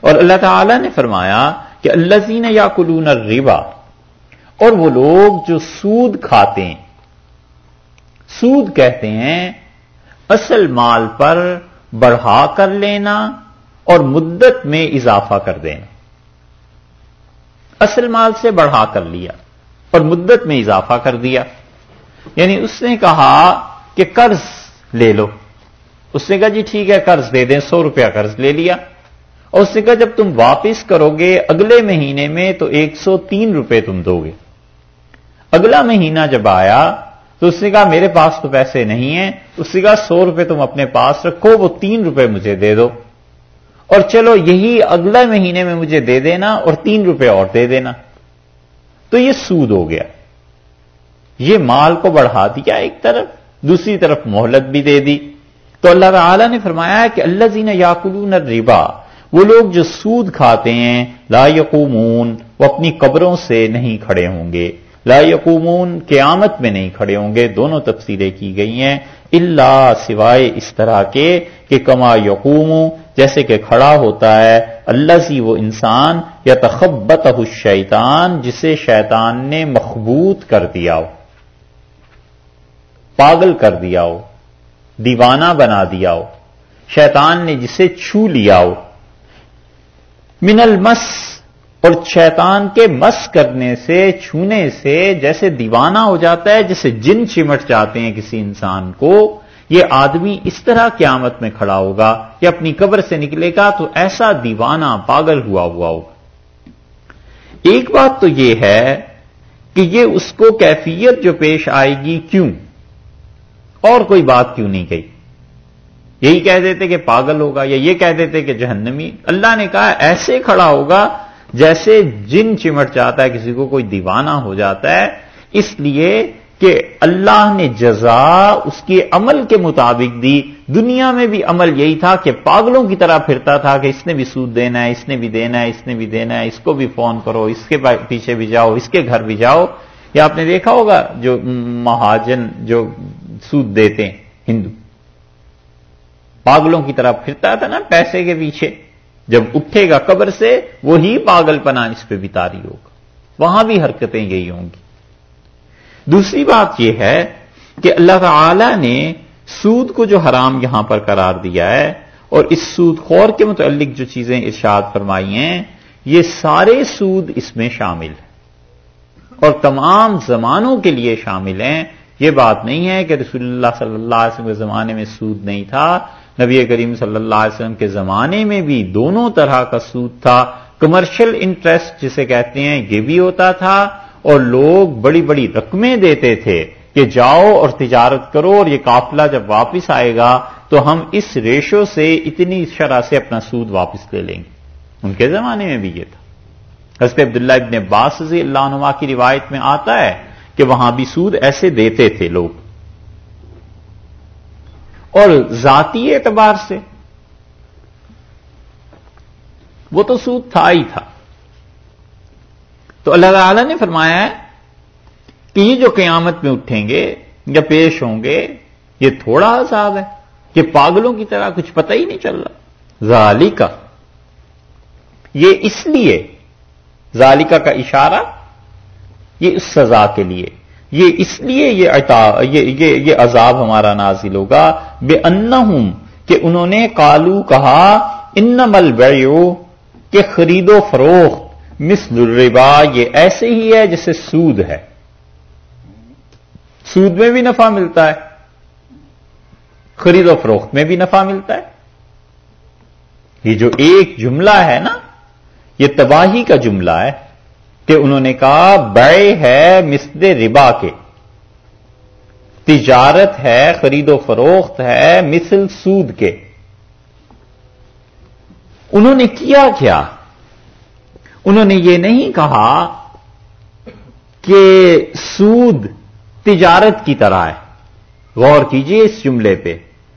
اور اللہ تعالی نے فرمایا کہ اللہ زین یا کلون ربا اور وہ لوگ جو سود کھاتے ہیں، سود کہتے ہیں، اصل مال پر بڑھا کر لینا اور مدت میں اضافہ کر دینا۔ اصل مال سے بڑھا کر لیا اور مدت میں اضافہ کر دیا۔ یعنی اس نے کہا کہ قرض لے لو۔ اس نے کہا جی ٹھیک ہے، قرض دے دیں، سو روپیہ قرض لے لیا۔ اور اس نے کہا، جب تم واپس کرو گے اگلے مہینے میں تو ایک سو تین روپے تم دو گے اگلا مہینہ جب آیا تو اس نے کہا، میرے پاس تو پیسے نہیں ہیں۔ اس نے کہا، سو روپے تم اپنے پاس رکھو، وہ تین روپے مجھے دے دو۔ اور چلو، یہی اگلے مہینے میں مجھے دے دینا اور تین روپے اور دے دینا۔ تو یہ سود ہو گیا۔ یہ مال کو بڑھا دیا ایک طرف، دوسری طرف مہلت بھی دے دی۔ تو اللہ تعالی نے فرمایا کہ اللہ زین یاقلون ربا وہ لوگ جو سود کھاتے ہیں، لا یقومون، وہ اپنی قبروں سے نہیں کھڑے ہوں گے۔ لا یقومون، قیامت میں نہیں کھڑے ہوں گے۔ دونوں تفصیلیں کی گئی ہیں۔ اللہ سوائے اس طرح کے کہ کما یقوم جیسے کہ کھڑا ہوتا ہے اللہ سی وہ انسان یا تخبت شیطان جسے شیطان نے مخبوط کر دیا ہو۔ پاگل کر دیا ہو۔ دیوانہ بنا دیا ہو۔ شیطان نے جسے چھو لیا ہو۔ من المس اور شیطان کے مس کرنے سے، چھونے سے جیسے دیوانہ ہو جاتا ہے، جیسے جن چمٹ جاتے ہیں کسی انسان کو، یہ آدمی اس طرح قیامت میں کھڑا ہوگا یا اپنی قبر سے نکلے گا تو ایسا دیوانہ پاگل ہوا ہوا ہوگا۔ ایک بات تو یہ ہے کہ یہ اس کو کیفیت جو پیش آئے گی کیوں؟ اور کوئی بات کیوں نہیں کہی؟ یہی کہہ دیتے کہ پاگل ہوگا یا یہ کہہ دیتے کہ جہنمی۔ اللہ نے کہا ایسے کھڑا ہوگا جیسے جن چمٹ جاتا ہے، کسی کو کوئی دیوانہ ہو جاتا ہے۔ اس لیے کہ اللہ نے جزا اس کے عمل کے مطابق دی۔ دنیا میں بھی عمل یہی تھا کہ پاگلوں کی طرح پھرتا تھا کہ اس نے بھی سود دینا ہے، اس نے بھی دینا ہے، اس نے بھی دینا ہے، اس کو بھی فون کرو، اس کے پیچھے بھی جاؤ، اس کے گھر بھی جاؤ۔ یا آپ نے دیکھا ہوگا جو مہاجن جو سود دیتے ہیں، ہندو۔ پاگلوں کی طرح پھرتا تھا نا پیسے کے پیچھے۔ جب اٹھے گا قبر سے، وہی پاگل پنا اس پہ بھی تاری ہوگا۔ وہاں بھی حرکتیں یہی ہوں گی۔ دوسری بات یہ ہے کہ اللہ تعالی نے سود کو جو حرام یہاں پر قرار دیا ہے، اور اس سود خور کے متعلق جو چیزیں ارشاد فرمائی ہیں، یہ سارے سود اس میں شامل ہیں۔ اور تمام زمانوں کے لیے شامل ہیں۔ یہ بات نہیں ہے کہ رسول اللہ صلی اللہ علیہ وسلم کے زمانے میں سود نہیں تھا۔ نبی کریم صلی اللہ علیہ وسلم کے زمانے میں بھی دونوں طرح کا سود تھا کمرشل انٹرسٹ جسے کہتے ہیں، یہ بھی ہوتا تھا اور لوگ بڑی بڑی رقمیں دیتے تھے کہ جاؤ اور تجارت کرو اور یہ قافلہ جب واپس آئے گا تو ہم اس ریشو سے اتنی شرح سے اپنا سود واپس لے لیں گے۔ ان کے زمانے میں بھی یہ تھا۔ حضرت عبداللہ ابن عباس رضی اللہ عنہ کی روایت میں آتا ہے کہ وہاں بھی سود ایسے دیتے تھے لوگ۔ اور ذاتی اعتبار سے وہ تو سود تھا ہی تھا۔ تو اللہ تعالی نے فرمایا ہے کہ یہ جو قیامت میں اٹھیں گے یا پیش ہوں گے، یہ تھوڑا عذاب ہے۔ کہ پاگلوں کی طرح کچھ پتہ ہی نہیں چل رہا۔ ذالکا۔ یہ اس لیے، ذالکا کا اشارہ، یہ اس سزا کے لیے۔ یہ اس لیے یہ عطا یہ یہ, یہ عذاب ہمارا نازل ہوگا بے ان کہ انہوں نے کالو کہا ان مل کہ خرید و فروخت مس الربا یہ ایسے ہی ہے جیسے سود ہے۔ سود میں بھی نفع ملتا ہے خرید و فروخت میں بھی نفع ملتا ہے۔ یہ جو ایک جملہ ہے نا یہ تباہی کا جملہ ہے۔ کہ انہوں نے کہا بے ہے مسد ربا کے۔ تجارت ہے، خرید و فروخت ہے مثل سود کے۔ انہوں نے کیا کیا؟ انہوں نے یہ نہیں کہا کہ سود تجارت کی طرح ہے۔ غور کیجیے اس جملے پہ۔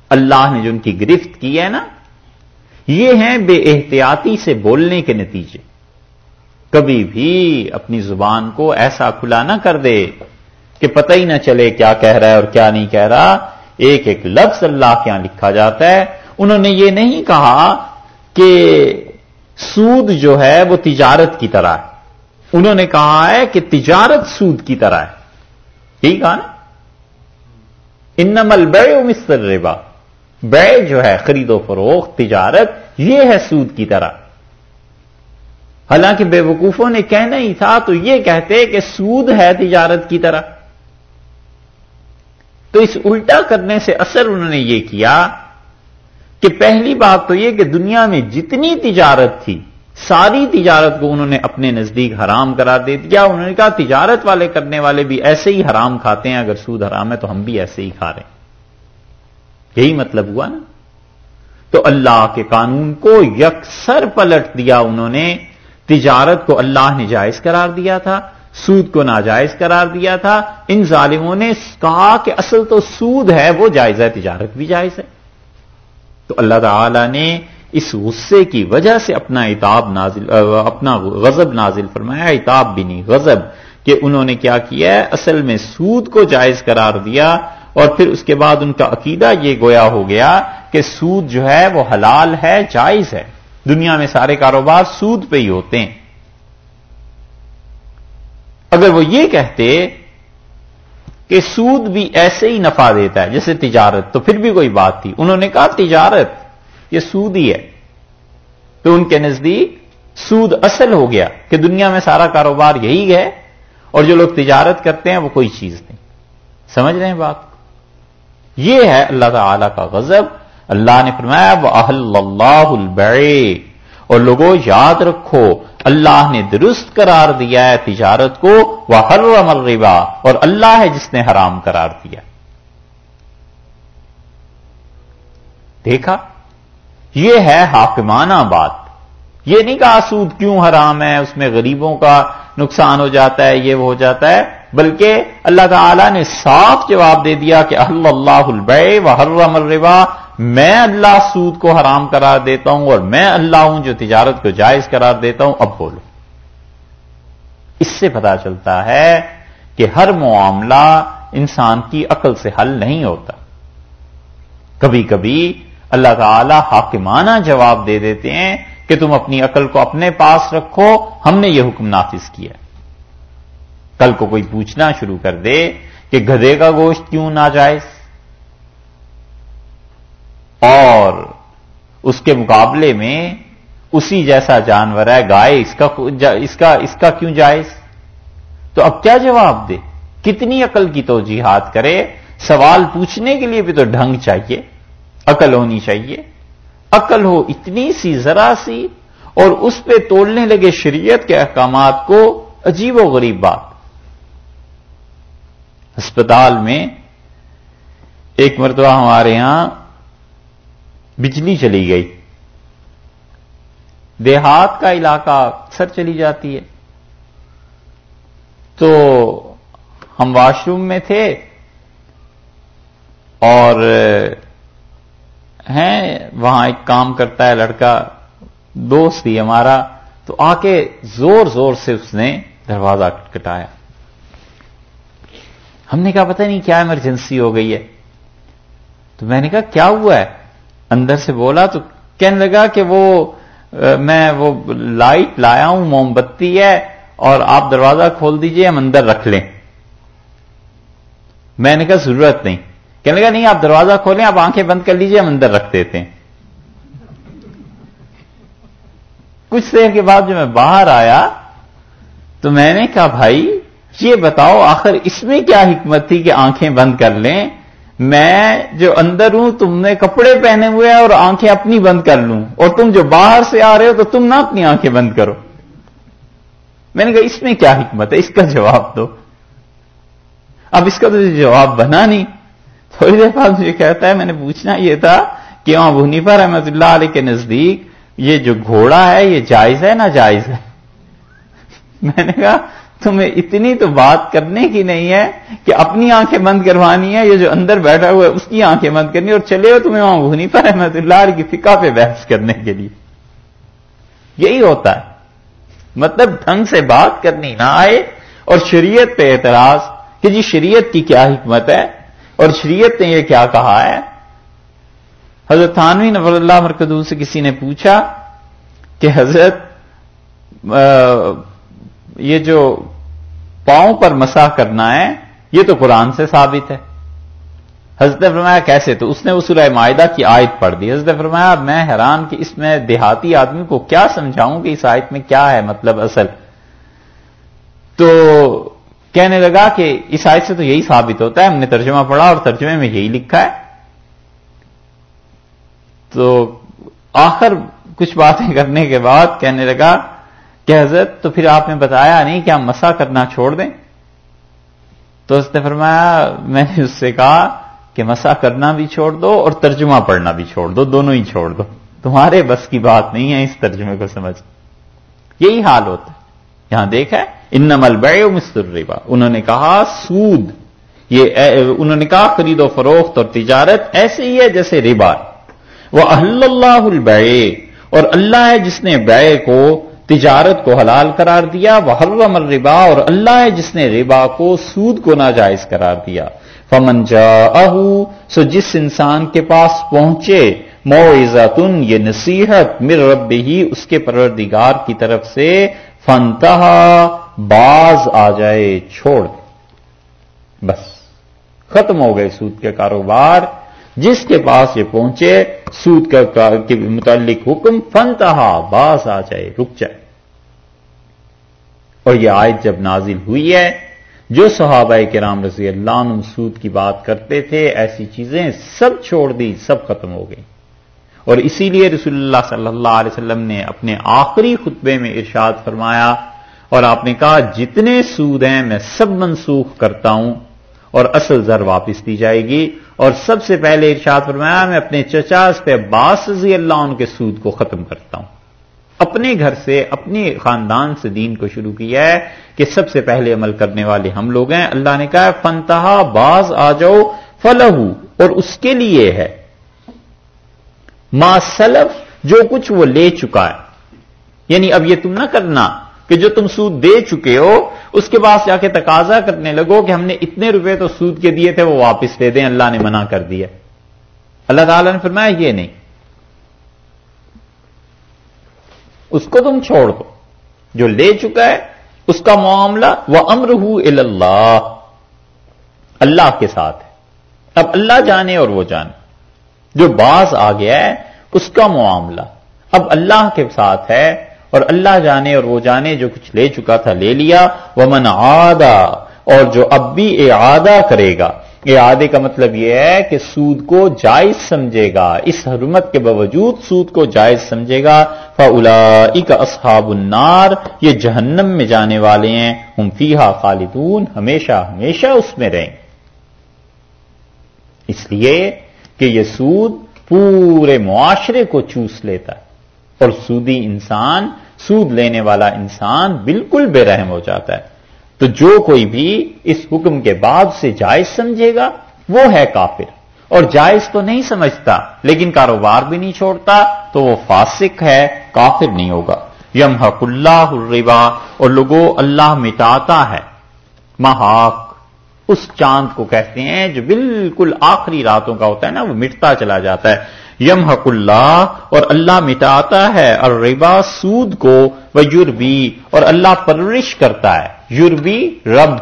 اللہ نے جو ان کی گرفت کی ہے نا، یہ ہیں بے احتیاطی سے بولنے کے نتیجے۔ کبھی بھی اپنی زبان کو ایسا کھلا نہ کر دے کہ پتہ ہی نہ چلے کیا کہہ رہا ہے اور کیا نہیں کہہ رہا۔ ایک ایک لفظ اللہ کے یہاں لکھا جاتا ہے۔ انہوں نے یہ نہیں کہا کہ سود جو ہے وہ تجارت کی طرح ہے۔ انہوں نے کہا ہے کہ تجارت سود کی طرح ہے۔ یہی کہا نا۔ انمل بے مستر ربا بے جو ہے، خرید و فروخت، تجارت، یہ ہے سود کی طرح۔ حالانکہ بے وقوفوں نے کہنا ہی تھا، تو یہ کہتے کہ سود ہے تجارت کی طرح۔ تو اس الٹا کرنے سے اثر انہوں نے یہ کیا کہ پہلی بات تو یہ کہ دنیا میں جتنی تجارت تھی، ساری تجارت کو انہوں نے اپنے نزدیک حرام کرا دے دیا۔ انہوں نے کہا تجارت والے کرنے والے بھی ایسے ہی حرام کھاتے ہیں، اگر سود حرام ہے تو ہم بھی ایسے ہی کھا رہے ہیں۔ یہی مطلب ہوا نا۔ تو اللہ کے قانون کو یکسر پلٹ دیا انہوں نے۔ تجارت کو اللہ نے جائز قرار دیا تھا، سود کو ناجائز قرار دیا تھا، ان ظالموں نے کہا کہ اصل تو سود ہے، وہ جائز ہے، تجارت بھی جائز ہے۔ تو اللہ تعالی نے اس غصے کی وجہ سے اپنا اتاب نازل، اپنا غضب نازل فرمایا۔ اتاب بھی نہیں، غضب، کہ انہوں نے کیا کیا ہے، اصل میں سود کو جائز قرار دیا۔ اور پھر اس کے بعد ان کا عقیدہ یہ گویا ہو گیا کہ سود جو ہے، وہ حلال ہے، جائز ہے۔ دنیا میں سارے کاروبار سود پہ ہی ہوتے ہیں۔ اگر وہ یہ کہتے کہ سود بھی ایسے ہی نفع دیتا ہے، جیسے تجارت، تو پھر بھی کوئی بات تھی۔ انہوں نے کہا تجارت، یہ سود ہی ہے۔ تو ان کے نزدیک سود اصل ہو گیا کہ دنیا میں سارا کاروبار یہی ہے اور جو لوگ تجارت کرتے ہیں وہ کوئی چیز نہیں۔ سمجھ رہے ہیں بات؟ یہ ہے اللہ تعالی کا غضب۔ اللہ نے فرمایا وہ اللہ البے اور لوگوں یاد رکھو، اللہ نے درست قرار دیا ہے تجارت کو وہ ہر ربا اور اللہ ہے جس نے حرام قرار دیا۔ دیکھا؟ یہ ہے حاکمانہ بات۔ یہ نہیں کہا سود کیوں حرام ہے، اس میں غریبوں کا نقصان ہو جاتا ہے، یہ وہ ہو جاتا ہے، بلکہ اللہ تعالی نے صاف جواب دے دیا کہ اللہ البے و حرم الربا۔ میں اللہ سود کو حرام قرار دیتا ہوں اور میں اللہ ہوں جو تجارت کو جائز قرار دیتا ہوں، اب بولو۔ اس سے پتا چلتا ہے کہ ہر معاملہ انسان کی عقل سے حل نہیں ہوتا۔ کبھی کبھی اللہ تعالی حاکمانہ جواب دے دیتے ہیں کہ تم اپنی عقل کو اپنے پاس رکھو، ہم نے یہ حکم نافذ کیا۔ کل کو کوئی پوچھنا شروع کر دے کہ گدے کا گوشت کیوں ناجائز؟ اور اس کے مقابلے میں اسی جیسا جانور ہے، گائے، اس کا اس کا اس کا کیوں جائز؟ تو اب کیا جواب دے؟ کتنی عقل کی توجیحات کرے؟ سوال پوچھنے کے لیے بھی تو ڈھنگ چاہیے، عقل ہونی چاہیے۔ عقل ہو اتنی سی، ذرا سی، اور اس پہ تولنے لگے شریعت کے احکامات کو عجیب و غریب بات۔ ہسپتال میں ایک مرتبہ ہمارے ہاں بجلی چلی گئی۔ دیہات کا علاقہ اکثر چلی جاتی ہے۔ تو ہم واش روم میں تھے اور ہیں، وہاں ایک کام کرتا ہے لڑکا، دوست ہی ہمارا۔ تو آ کے زور زور سے اس نے دروازہ کٹایا۔ ہم نے کہا، پتہ نہیں کیا ایمرجنسی ہو گئی ہے؟ تو میں نے کہا، کیا ہوا ہے؟ اندر سے بولا تو کہنے لگا کہ وہ میں وہ لائٹ لایا ہوں، موم بتی ہے، اور آپ دروازہ کھول دیجیے، ہم اندر رکھ لیں۔ میں نے کہا، ضرورت نہیں۔ کہنے لگا، نہیں، آپ دروازہ کھولیں، آپ آنکھیں بند کر لیجیے، ہم اندر رکھ دیتے ہیں۔ کچھ دیر کے بعد جو میں باہر آیا، تو میں نے کہا، بھائی، یہ بتاؤ، آخر اس میں کیا حکمت تھی کہ آنکھیں بند کر لیں؟ میں جو اندر ہوں، تم نے کپڑے پہنے ہوئے ہیں اور آنکھیں اپنی بند کر لوں۔ اور تم جو باہر سے آ رہے ہو، تو تم نہ اپنی آنکھیں بند کرو۔ میں نے کہا، اس میں کیا حکمت ہے؟ اس کا جواب دو۔ اب اس کا تو جواب بنا نہیں۔ تھوڑی دیر بعد مجھے کہتا ہے، میں نے پوچھنا یہ تھا کہ وہاں بھونیفا رحمت اللہ علیہ کے نزدیک یہ جو گھوڑا ہے، یہ جائز ہے نہ جائز ہے؟ میں نے کہا تمہیں اتنی تو بات کرنے کی نہیں ہے کہ اپنی آنکھیں بند کروانی ہے، یہ جو اندر بیٹھا ہوا ہے، اس کی آنکھیں بند کرنی اور چلے ہو تمہیں وہاں بھونی پر احمد اللہ کی فکا پہ بحث کرنے کے لیے۔ یہی ہوتا ہے۔ مطلب ڈھنگ سے بات کرنی نہ آئے اور شریعت پہ اعتراض کہ جی شریعت کی کیا حکمت ہے اور شریعت نے یہ کیا کہا ہے۔ حضرت تھانوی نور اللہ مرکز سے کسی نے پوچھا کہ حضرت یہ جو پاؤں پر مسا کرنا ہے، یہ تو قرآن سے ثابت ہے۔ حضرت فرمایا، کیسے؟ تو اس نے وہ سورہ معاہدہ کی آیت پڑھ دی۔ حضرت فرمایا، میں حیران کہ اس میں دیہاتی آدمی کو کیا سمجھاؤں کہ اس آیت میں کیا ہے مطلب اصل۔ تو کہنے لگا کہ اس آیت سے تو یہی ثابت ہوتا ہے، ہم نے ترجمہ پڑھا اور ترجمے میں یہی لکھا ہے۔ تو آخر کچھ باتیں کرنے کے بعد کہنے لگا کہ حضرت؟ تو پھر آپ نے بتایا نہیں کہ ہم مسا کرنا چھوڑ دیں۔ تو اس نے فرمایا، میں نے اس سے کہا کہ مسا کرنا بھی چھوڑ دو اور ترجمہ پڑھنا بھی چھوڑ دو، دونوں ہی چھوڑ دو۔ تمہارے بس کی بات نہیں ہے اس ترجمے کو سمجھ۔ یہی حال ہوتا ہے۔ یہاں دیکھا ان نمل بے مستر ربا انہوں نے کہا، سود۔ یہ، انہوں نے کہا، خرید و فروخت اور تجارت ایسے ہی ہے جیسے ربا۔ وہ اللہ البے اور اللہ ہے جس نے بے کو تجارت کو حلال قرار دیا وہ الربا، اور اللہ ہے جس نے ربا کو سود کو ناجائز قرار دیا۔ فمن جا سو جس انسان کے پاس پہنچے موزن یہ نصیحت مر رب ہی اس کے پروردگار کی طرف سے فنتہا باز آ جائے، چھوڑ بس۔ ختم ہو گئے سود کے کاروبار۔ جس کے پاس یہ پہنچے، سود کے متعلق حکم فنتہا باز آ جائے، رک جائے۔ اور یہ آیت جب نازل ہوئی ہے، جو صحابہ کرام رضی اللہ عنہ سود کی بات کرتے تھے، ایسی چیزیں سب چھوڑ دی، سب ختم ہو گئی۔ اور اسی لیے رسول اللہ صلی اللہ علیہ وسلم نے اپنے آخری خطبے میں ارشاد فرمایا اور آپ نے کہا، جتنے سود ہیں، میں سب منسوخ کرتا ہوں اور اصل زر واپس دی جائے گی۔ اور سب سے پہلے ارشاد فرمایا، میں اپنے چچا پہ باس رضی اللہ عنہ کے سود کو ختم کرتا ہوں۔ اپنے گھر سے، اپنے خاندان سے دین کو شروع کیا ہے کہ سب سے پہلے عمل کرنے والے ہم لوگ ہیں۔ اللہ نے کہا فنتہا باز آ جاؤ فلح اور اس کے لیے ہے۔ ما سلف، جو کچھ وہ لے چکا ہے۔ یعنی اب یہ تم نہ کرنا کہ جو تم سود دے چکے ہو، اس کے بعد جا کے تقاضا کرنے لگو کہ ہم نے اتنے روپے تو سود کے دیے تھے، وہ واپس دے دیں، اللہ نے منع کر دیا۔ اللہ تعالیٰ نے فرمایا، یہ نہیں۔ اس کو تم چھوڑ دو۔ جو لے چکا ہے، اس کا معاملہ وہ امر اللہ اللہ کے ساتھ ہے۔ اب اللہ جانے اور وہ جانے۔ جو باز آ گیا ہے، اس کا معاملہ۔ اب اللہ کے ساتھ ہے اور اللہ جانے اور وہ جانے، جو کچھ لے چکا تھا، لے لیا۔ وہ من آدا اور جو اب بھی اعادہ کرے گا آدھے کا مطلب یہ ہے کہ سود کو جائز سمجھے گا۔ اس حرمت کے باوجود سود کو جائز سمجھے گا۔ فلا اصحاب النار۔ یہ جہنم میں جانے والے ہیں۔ ہم فیحا خالدون۔ ہمیشہ ہمیشہ اس میں رہیں۔ اس لیے کہ یہ سود پورے معاشرے کو چوس لیتا ہے۔ اور سودی انسان، سود لینے والا انسان بالکل بے رحم ہو جاتا ہے۔ تو جو کوئی بھی اس حکم کے بعد سے جائز سمجھے گا، وہ ہے کافر۔ اور جائز تو نہیں سمجھتا، لیکن کاروبار بھی نہیں چھوڑتا، تو وہ فاسق ہے، کافر نہیں ہوگا۔ یم حق اللہ الربا، اور لوگوں اللہ مٹاتا ہے۔ محاق، اس چاند کو کہتے ہیں جو بالکل آخری راتوں کا ہوتا ہے نا، وہ مٹتا چلا جاتا ہے۔ یم حق اللہ، اور اللہ مٹاتا ہے، اور ربا سود کو وہ یوربی اور اللہ پرورش کرتا ہے۔ یوربی رب،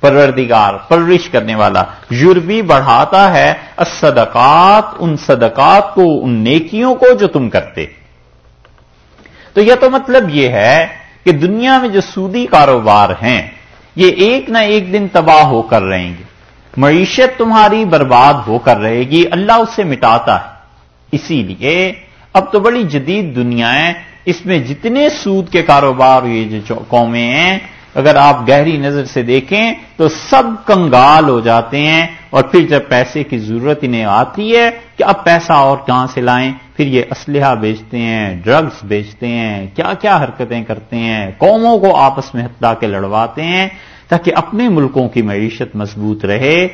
پروردگار، پرورش کرنے والا۔ یوربی بڑھاتا ہے صدقات ان صدقات کو، ان نیکیوں کو جو تم کرتے۔ تو یہ تو مطلب یہ ہے کہ دنیا میں جو سودی کاروبار ہیں، یہ ایک نہ ایک دن تباہ ہو کر رہیں گے۔ معیشت تمہاری برباد ہو کر رہے گی، اللہ اسے مٹاتا ہے۔ اسی لیے اب تو بڑی جدید دنیا ہے، اس میں جتنے سود کے کاروبار یہ جو قومیں ہیں، اگر آپ گہری نظر سے دیکھیں تو سب کنگال ہو جاتے ہیں اور پھر جب پیسے کی ضرورت انہیں آتی ہے کہ اب پیسہ اور کہاں سے لائیں؟ پھر یہ اسلحہ بیچتے ہیں ڈرگز بیچتے ہیں، کیا کیا حرکتیں کرتے ہیں، قوموں کو آپس میں ہتھا کے لڑواتے ہیں تاکہ اپنے ملکوں کی معیشت مضبوط رہے۔